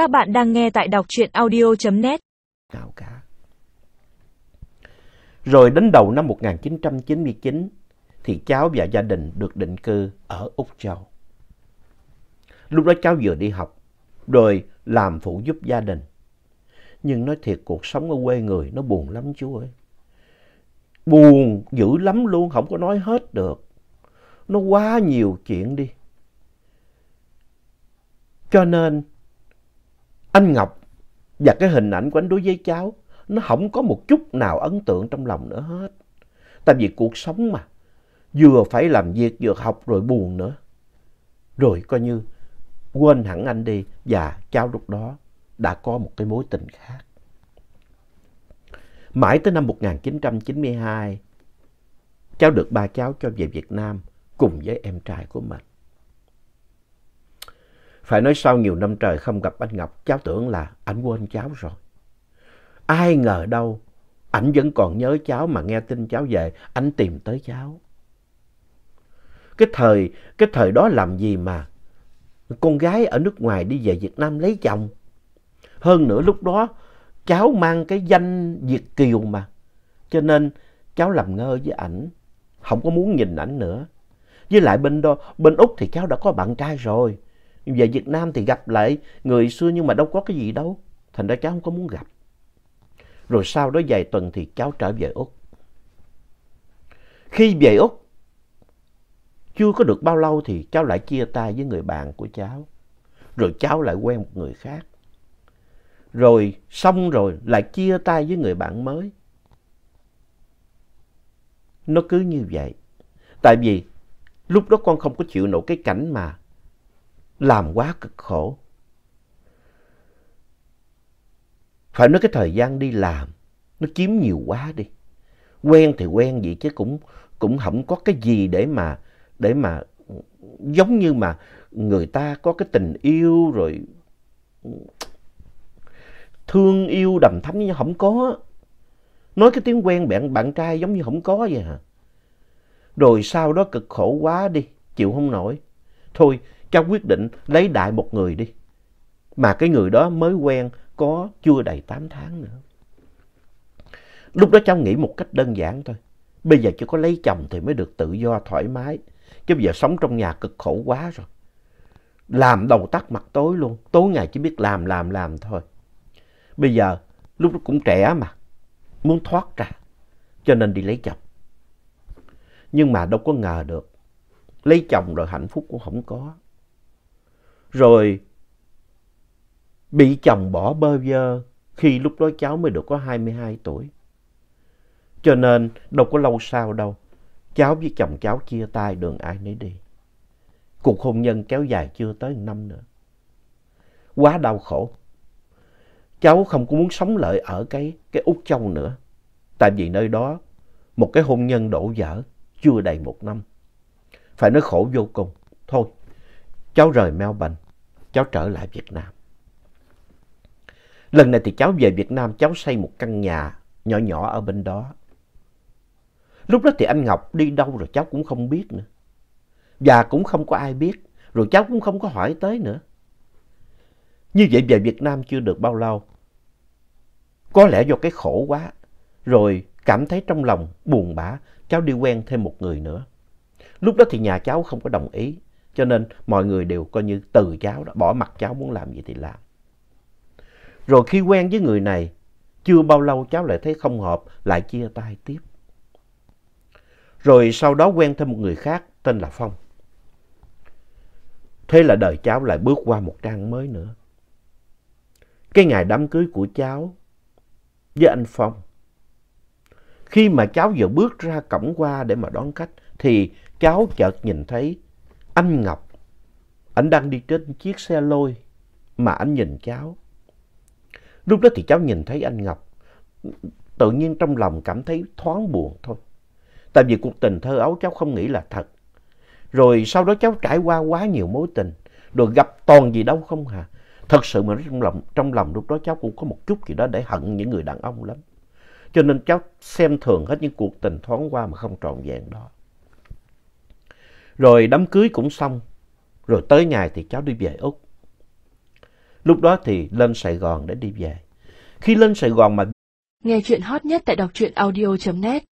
Các bạn đang nghe tại đọc truyện audio.net. nào cả. Rồi đến đầu năm 1999 thì cháu và gia đình được định cư ở Úc Châu. Lúc đó cháu vừa đi học rồi làm phụ giúp gia đình. Nhưng nói thiệt cuộc sống ở quê người nó buồn lắm chú ơi. Buồn dữ lắm luôn, không có nói hết được. Nó quá nhiều chuyện đi. Cho nên anh Ngọc và cái hình ảnh của anh đối với cháu nó không có một chút nào ấn tượng trong lòng nữa hết. Tại vì cuộc sống mà, vừa phải làm việc vừa học rồi buồn nữa. Rồi coi như quên hẳn anh đi và cháu lúc đó đã có một cái mối tình khác. Mãi tới năm 1992, cháu được ba cháu cho về Việt Nam cùng với em trai của mình. Phải nói sau nhiều năm trời không gặp anh Ngọc, cháu tưởng là anh quên cháu rồi. Ai ngờ đâu, ảnh vẫn còn nhớ cháu mà nghe tin cháu về, anh tìm tới cháu. Cái thời, cái thời đó làm gì mà con gái ở nước ngoài đi về Việt Nam lấy chồng. Hơn nữa lúc đó cháu mang cái danh Việt Kiều mà. Cho nên cháu làm ngơ với ảnh, không có muốn nhìn ảnh nữa. Với lại bên đó, bên Úc thì cháu đã có bạn trai rồi. Về Việt Nam thì gặp lại người xưa nhưng mà đâu có cái gì đâu. Thành ra cháu không có muốn gặp. Rồi sau đó vài tuần thì cháu trở về Úc. Khi về Úc, chưa có được bao lâu thì cháu lại chia tay với người bạn của cháu. Rồi cháu lại quen một người khác. Rồi xong rồi lại chia tay với người bạn mới. Nó cứ như vậy. Tại vì lúc đó con không có chịu nổi cái cảnh mà làm quá cực khổ. Phải nói cái thời gian đi làm, nó chiếm nhiều quá đi. Quen thì quen vậy chứ cũng, cũng không có cái gì để mà, để mà giống như mà người ta có cái tình yêu rồi thương yêu đầm thắm như không có. Nói cái tiếng quen bạn, bạn trai giống như không có vậy hả? Rồi sau đó cực khổ quá đi, chịu không nổi. Thôi, cháu quyết định lấy đại một người đi. Mà cái người đó mới quen có chưa đầy 8 tháng nữa. Lúc đó cháu nghĩ một cách đơn giản thôi. Bây giờ chỉ có lấy chồng thì mới được tự do thoải mái. Chứ bây giờ sống trong nhà cực khổ quá rồi. Làm đầu tắt mặt tối luôn. Tối ngày chỉ biết làm, làm, làm thôi. Bây giờ lúc đó cũng trẻ mà. Muốn thoát ra. Cho nên đi lấy chồng. Nhưng mà đâu có ngờ được. Lấy chồng rồi hạnh phúc cũng không có. Rồi bị chồng bỏ bơ vơ khi lúc đó cháu mới được có 22 tuổi. Cho nên đâu có lâu sau đâu, cháu với chồng cháu chia tay đường ai nấy đi. Cuộc hôn nhân kéo dài chưa tới năm nữa. Quá đau khổ. Cháu không có muốn sống lại ở cái, cái Úc Châu nữa. Tại vì nơi đó một cái hôn nhân đổ vỡ chưa đầy một năm. Phải nói khổ vô cùng. Thôi, cháu rời Melbourne, cháu trở lại Việt Nam. Lần này thì cháu về Việt Nam, cháu xây một căn nhà nhỏ nhỏ ở bên đó. Lúc đó thì anh Ngọc đi đâu rồi cháu cũng không biết nữa. Và cũng không có ai biết, rồi cháu cũng không có hỏi tới nữa. Như vậy về Việt Nam chưa được bao lâu. Có lẽ do cái khổ quá, rồi cảm thấy trong lòng buồn bã, cháu đi quen thêm một người nữa. Lúc đó thì nhà cháu không có đồng ý, cho nên mọi người đều coi như từ cháu đó, bỏ mặt cháu muốn làm gì thì làm. Rồi khi quen với người này, chưa bao lâu cháu lại thấy không hợp, lại chia tay tiếp. Rồi sau đó quen thêm một người khác tên là Phong. Thế là đời cháu lại bước qua một trang mới nữa. Cái ngày đám cưới của cháu với anh Phong. Khi mà cháu vừa bước ra cổng qua để mà đón khách, thì cháu chợt nhìn thấy anh Ngọc. Anh đang đi trên chiếc xe lôi mà anh nhìn cháu. Lúc đó thì cháu nhìn thấy anh Ngọc. Tự nhiên trong lòng cảm thấy thoáng buồn thôi. Tại vì cuộc tình thơ ấu cháu không nghĩ là thật. Rồi sau đó cháu trải qua quá nhiều mối tình. Rồi gặp toàn gì đâu không hả? Thật sự mà trong lòng, trong lòng lúc đó cháu cũng có một chút gì đó để hận những người đàn ông lắm. Cho nên cháu xem thường hết những cuộc tình thoáng qua mà không trọn vẹn đó. Rồi đám cưới cũng xong. Rồi tới ngày thì cháu đi về Úc. Lúc đó thì lên Sài Gòn để đi về. Khi lên Sài Gòn mà Nghe chuyện hot nhất tại đọc truyện audio.net